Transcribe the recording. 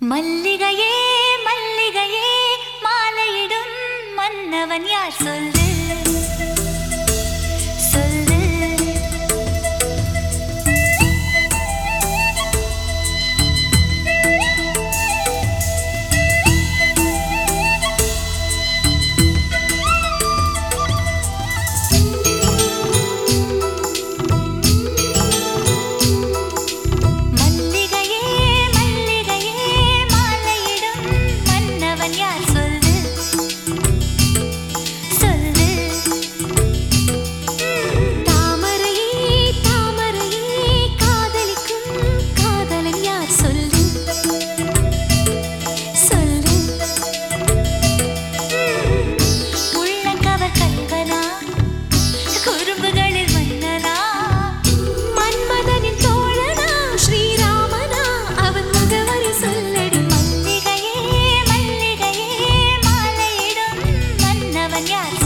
மல்லிகையே மல்லிகையே மாலையிடும் மன்னவன் யார்? சொல்லு. bañar.